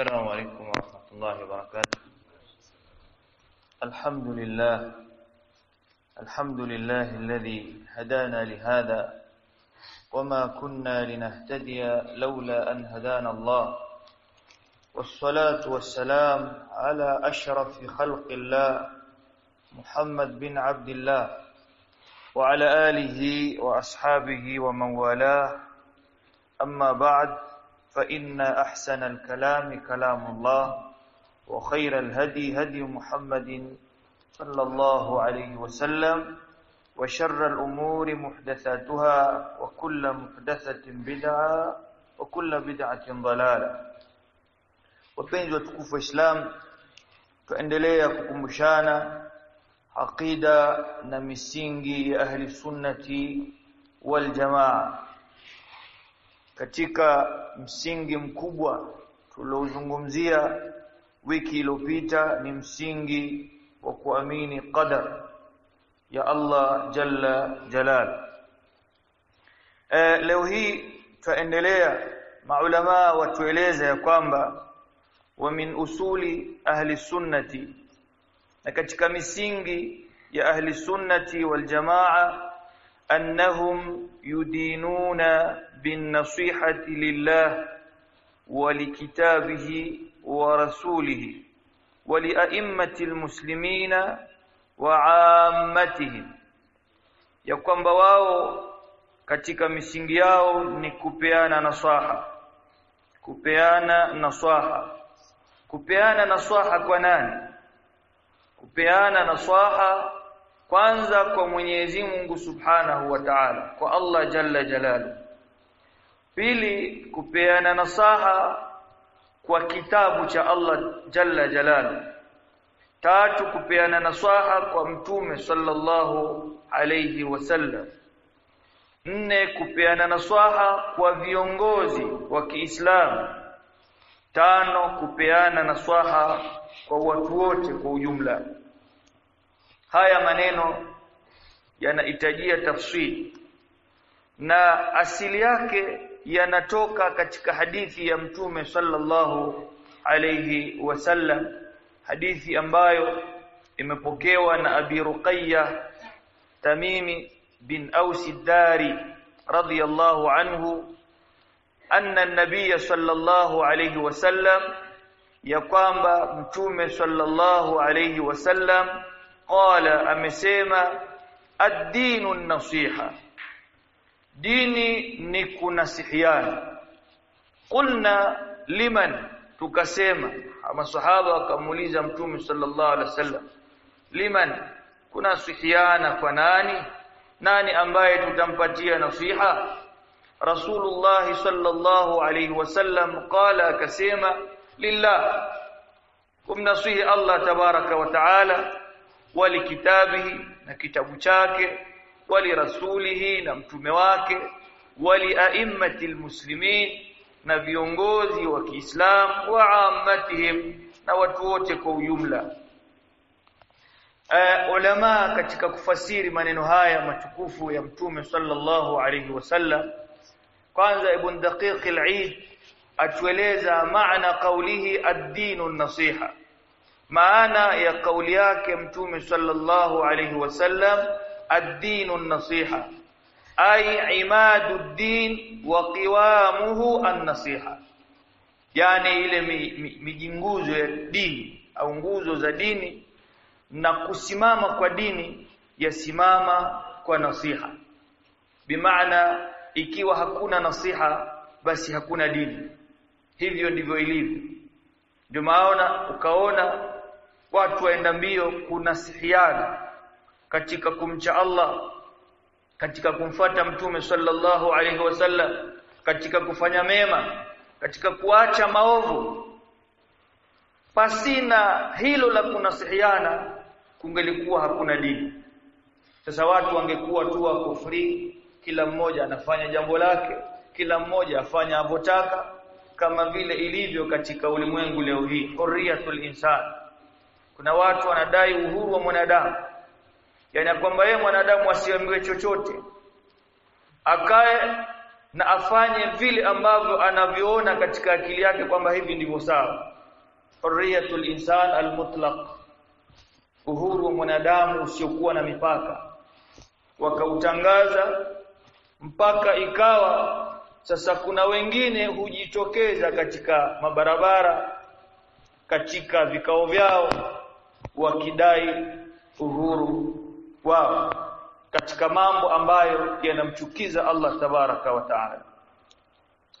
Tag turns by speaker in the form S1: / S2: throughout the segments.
S1: السلام عليكم ورحمة الله وبركاته. الحمد لله الحمد لله الذي هدانا لهذا وما كنا لنهتدي لولا أن هدانا الله. والصلاة والسلام على أشرف خلق الله محمد بن عبد الله وعلى آله وأصحابه ومن والاه. أما بعد فإن أحسن الكلام كلام الله وخير الهدي هدي محمد صلى الله عليه وسلم وشر الأمور محدثاتها وكل محدثة بدعة وكل بدعة ضلالة. Wapenzi watukufu wa Islam tuendelea kukumbushana aqida na ya ahli sunnati wal jamaa. Katika msingi mkubwa tuliozungumzia wiki iliyopita ni msingi wa kuamini qadar ya Allah jalla jalal. E, leo hii tutaendelea maulama watueleza ya kwamba wa min usuli ahli sunnati na katika misingi ya ahli sunnati wal jamaa annahum yudinuna bin nasihati lillah wa likitabihi wa rasulihi wa lia'immati almuslimina wa 'ammatihim ya kwamba wao katika misingi yao ni kupeana nasaha. Kupeana nasaha. Kupeana nasaha kwa nani? Kupeana nasaha kwanza kwa Mwenyezi Mungu Subhanahu wa Ta'ala kwa Allah Jalla Jalalu. Pili kupeana nasaha kwa kitabu cha Allah Jalla Jalalu. Tatu kupeana nasaha kwa mtume sallallahu alayhi wasallam nne kupeana nasaha kwa viongozi wa Kiislamu. Tano kupeana nasaha kwa watu wote kwa ujumla haya maneno yanahitajia tafsiri. Na asili yake yanatoka katika hadithi ya mtume sallallahu alayhi wasallam. Hadithi ambayo imepokewa na Abi Ruqayya Tamimi bin Aus Dari radiyallahu anhu anna an-nabiy sallallahu alayhi wasallam ya kwamba mtume sallallahu alayhi wasallam qala amesema ad-dinu nasiha. Dini ni kunasihiana. Qulna liman? Tukasema masahaba wakamuuliza mtume sallallahu alaihi wasallam liman kunasihiana kwa nani? Nani ambaye tutampatia nasiha? Rasulullah sallallahu alaihi wasallam qala akasema lillah kumnasihi Allah tabaraka wa taala wali kitabihi na kitabu chake walirasulihi na mtume wake wali a'immati almuslimin na viongozi wa Kiislamu wa ammatihim na watu wote kwa ujumla. Uh, ulama katika kufasiri maneno haya matukufu ya mtume sallallahu alayhi wasallam kwanza ibn daqiq al-eid atueleza maana kaulihi ad-dinu nasiha maana ya kauli yake mtume sallallahu alayhi wasallam ad-dinu nasiha ay imadu ad-din wa qiwamuhu an-nasiha. Yani ile mijinguzo ya dini au nguzo za dini na kusimama kwa dini yasimama kwa nasiha. Bimaana ikiwa hakuna nasiha basi hakuna dini. Hivyo ndivyo ilivyo. Ndio maana ukaona watu waenda mbio kunasihiana katika kumcha Allah katika kumfuata mtume sallallahu alaihi wasallam katika kufanya mema katika kuacha maovu. Pasina hilo la kunasihiana kungelikuwa hakuna dini. Sasa watu wangekuwa tu wako free kila mmoja anafanya jambo lake kila mmoja afanya avotaka kama vile ilivyo katika ulimwengu leo hii hurriyatul insan kuna watu wanadai uhuru wa mwanadamu. Yani kwamba yeye mwanadamu asiambiwe chochote. Akae na afanye vile ambavyo anavyoona katika akili yake kwamba hivi ndivyo sawa. Hurriyatul insan almutlaq. Uhuru wa mwanadamu usiokuwa na mipaka. Wakautangaza mpaka ikawa sasa kuna wengine hujitokeza katika mabarabara katika vikao vyao wakidai uhuru wao katika mambo ambayo yanamchukiza Allah tabaraka wa taala.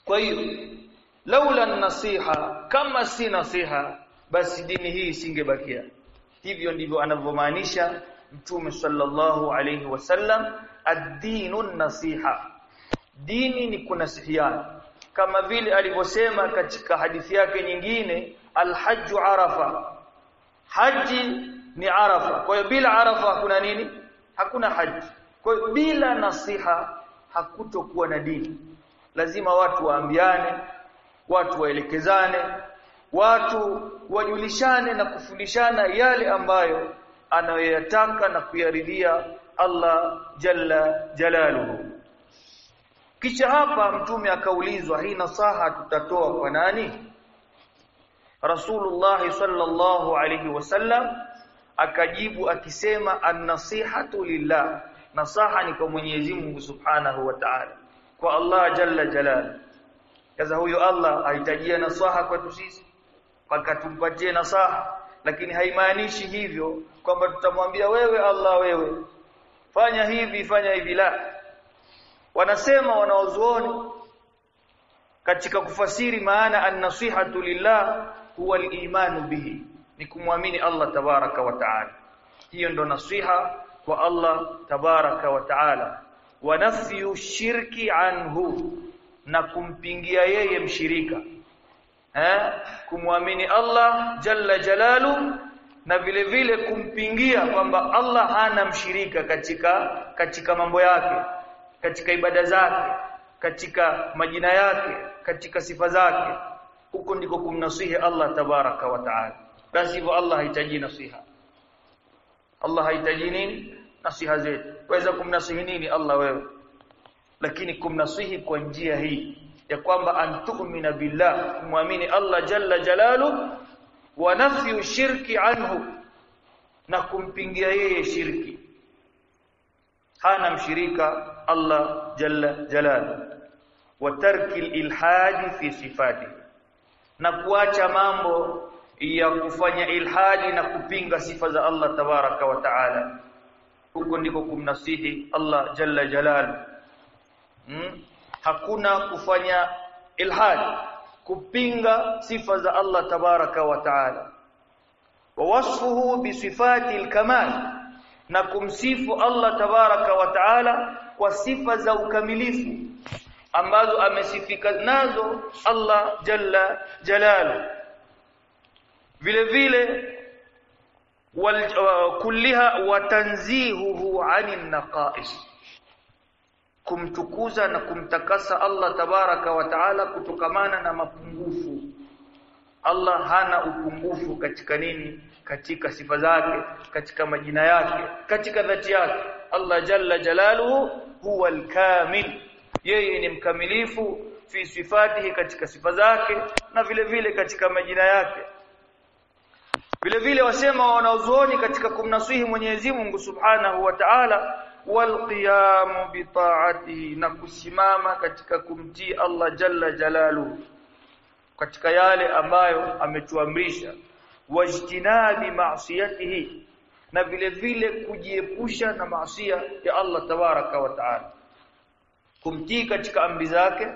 S1: Kwa hiyo laula nasiha kama si nasiha basi dini hii isingebakia. Hivyo ndivyo anavyomaanisha mtume sallallahu alayhi wasallam ad-dinu nasiha. Dini ni kunasihiana. Kama vile alivyosema katika hadithi yake nyingine al-hajj arafa haji ni arafa. Kwa hiyo bila arafa hakuna nini? Hakuna haji. Kwa hiyo bila nasiha hakutokuwa na dini. Lazima watu waambiane watu waelekezane watu wajulishane na kufundishana yale ambayo anayoyataka na kuyaridhia Allah jalla jalaluhu. Kisha hapa mtume akaulizwa hii nasaha tutatoa kwa nani Rasulullah sallallahu alayhi wasallam akajibu akisema an-nasihatu lillah. Nasaha ni kwa Mwenyezi Mungu Subhanahu wa Ta'ala. Kwa Allah jalla jalal. Kaza huyo Allah ahitajia nasaha kwetu sisi? Mpaka tumpatie nasaha. Lakini haimaanishi hivyo kwamba tutamwambia wewe Allah wewe. Fanya hivi fanya hivi la. Wanasema wanaozuoni katika kufasiri maana an-nasihatu lillah huwa al-imanu bihi ni kumwamini Allah tabaraka wa taala. Hiyo ndo nasiha kwa Allah tabaraka wa taala. Wa nafyu shirki anhu na kumpingia yeye mshirika. Eh kumwamini Allah jalla jalalu na vile vile kumpingia kwamba Allah hana mshirika katika katika mambo yake katika ibada zake katika majina yake katika sifa zake huko ndiko kumnasihi Allah tabaraka wa taala. Basi hivyo Allah hahitaji nasiha. Allah hahitaji nini? Nasiha zetu. Waweza kumnasihi nini Allah wewe? Lakini kumnasihi kwa njia hii ya kwamba antu'mina billah kumwamini Allah jalla jalalu wa nafyu shirki anhu na kumpingia yeye shirki. Hana mshirika Allah jalla jalalu. Wa tarki ilhadi fi sifati na kuacha mambo ya kufanya ilhadi na kupinga sifa za Allah tabaraka wa taala. Huko ndiko kumnasihi Allah jalla jalal. Hmm? hakuna kufanya ilhadi kupinga sifa za Allah tabaraka wa taala. Wa wasfuhu bi sifati al-kamal na kumsifu Allah tabaraka wa taala kwa sifa za ukamilifu ambazo amesifika nazo Allah jalla jalalu. Vile vile wal kulliha wa tanzihuhu anin naqais. Kumtukuza na kumtakasa Allah tabaraka wa taala kutokamana na mapungufu. Allah hana upungufu katika nini? Katika sifa zake katika majina yake katika dhati yake. Allah jalla jalaluhu huwa al-kamil yeye ni mkamilifu fi sifatihi katika sifa zake na vile vile katika majina yake. Vile vile wasema wanaozuoni katika kumnasihi Mwenyezi Mungu Subhanahu wa Ta'ala walqiyamu bitaatihi na kusimama katika kumtii Allah jalla jalalu katika yale ambayo ametuamrisha. Wajtinabi ma'siyatihi na vile vile kujiepusha na maasiya ya Allah tabaraka wa taala kumtii katika amri zake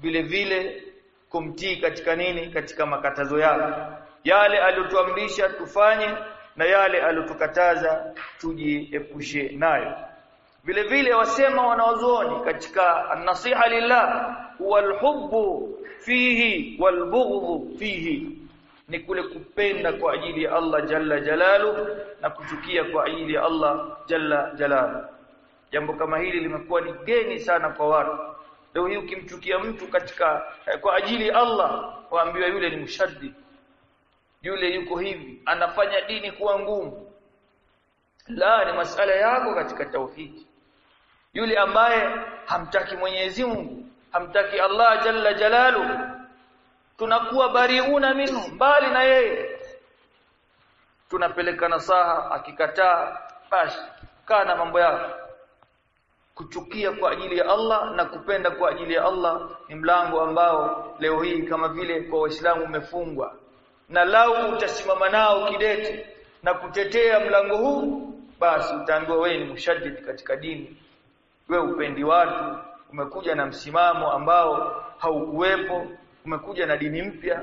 S1: vile vile kumtii katika nini katika makatazo yake. Yale aliyotuamrisha tufanye na yale aliyotukataza tujiepushe nayo. Vile vile wasema wanaozuoni katika nasiha lillah walhubbu fihi walbughdhu fihi. Ni kule kupenda kwa ajili ya Allah jalla jalalu na kuchukia kwa ajili ya Allah jalla jalalu jambo kama hili limekuwa ni geni sana kwa watu. Leo hii ukimchukia mtu katika kwa ajili ya Allah waambiwa yule ni mushaddid. Yule yuko hivi anafanya dini kuwa ngumu. La ni masala yako katika tauhidi yule ambaye hamtaki Mwenyezi Mungu hamtaki Allah jalla jalalu tunakuwa bariuna minhu mbali na yeye. Tunapeleka nasaha akikataa basi kaa na mambo yako kuchukia kwa ajili ya Allah na kupenda kwa ajili ya Allah ni mlango ambao leo hii kama vile kwa waislamu umefungwa. Na lau utasimama nao kidete na kutetea mlango huu basi utaambiwa wewe ni mushaddid katika dini. We upendi watu umekuja na msimamo ambao haukuwepo umekuja na dini mpya.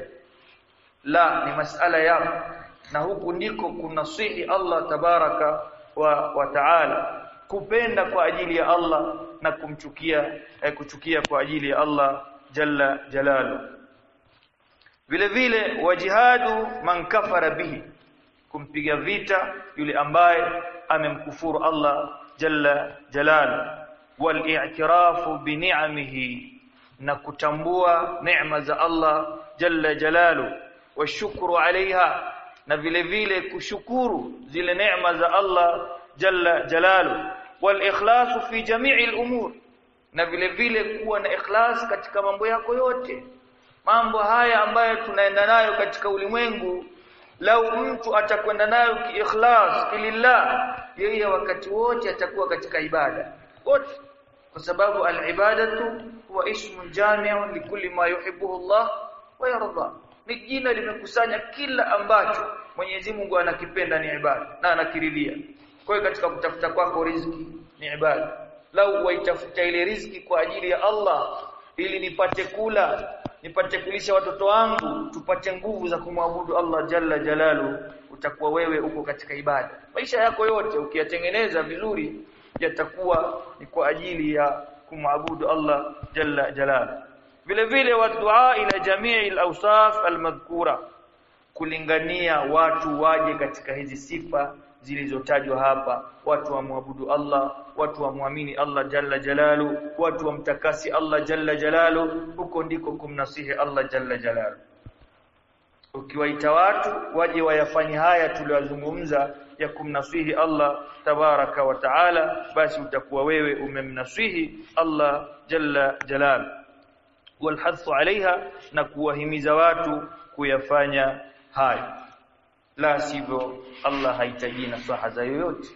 S1: La ni masala yako. Na huku ndiko kunasihi Allah tabaraka wa, wa taala kupenda kwa ajili ya Allah na kumchukia eh, kuchukia kwa ajili ya Allah jalla jalalu. Vile vile wajihadu man kafara bihi kumpiga vita yule ambaye amemkufuru Allah jalla jalalu. Wal i'tirafu bi ni'amihi na kutambua neema za Allah jalla jalalu. Washukuru alaiha na vile vile kushukuru zile neema za Allah jalla jalalu wal ikhlasu fi jami'i al umur na vile vile kuwa na ikhlas katika mambo yako yote. Mambo haya ambayo tunaenda nayo katika ulimwengu lau mtu atakwenda nayo kiikhlas kilillah yeye wakati wote atakuwa katika ibada. Wote. Kwa sababu al-ibadatu huwa ismun jami'un likulli ma yuhibbuhu Allah wa yarda. Ni jina limekusanya kila ambacho Mwenyezi Mungu anakipenda ni ibada na anakiridhia kwa hiyo katika kutafuta kwako riziki ni ibada. Lau waitafuta ile riziki kwa ajili ya Allah ili nipate kula nipate kulisha watoto wangu tupate nguvu za kumwabudu Allah jalla jalalu utakuwa wewe uko katika ibada. Maisha yako yote ukiyatengeneza vizuri yatakuwa ni kwa ajili ya kumwabudu Allah jalla jalalu. Vile vile wa dua ila jamii al-awsaf al-madhkura kulingania watu waje katika hizi sifa zilizotajwa hapa. Watu wamwabudu Allah watu wamwamini Allah jalla jalalu watu wamtakasi Allah jalla jalalu. Huko ndiko kumnasihi Allah jalla jalalu. Ukiwaita watu waje wayafanye haya tuliyozungumza ya kumnasihi Allah tabaraka wa taala basi utakuwa wewe umemnasihi Allah jalla jalalu. Walhadhu alaiha na kuwahimiza watu kuyafanya hayo la sivyo Allah hahitaji nasaha za yoyote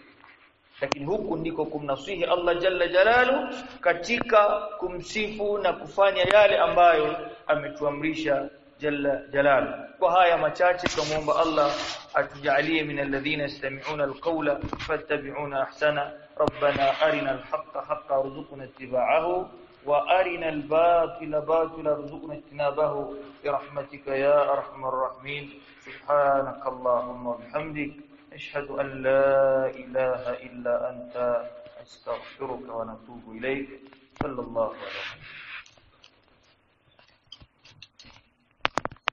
S1: lakini huku ndiko kumnasihi Allah jalla jalalu katika kumsifu na kufanya yale ambayo ametuamrisha jalla jalalu kwa haya machache tumuomba Allah atujalie min alladhina yastami'una alqawla fattabi'una ahsana ربنا أرنا الحق حقا وارزقنا اتباعه وأرنا الباطل باطلا ارزقنا اجتنابه برحمتك يا أرحم الراحمين. سبحانك اللهم وبحمدك أشهد أن لا إله إلا أنت أستغفرك ونتوب إليك. صلى الله عليه وسلم.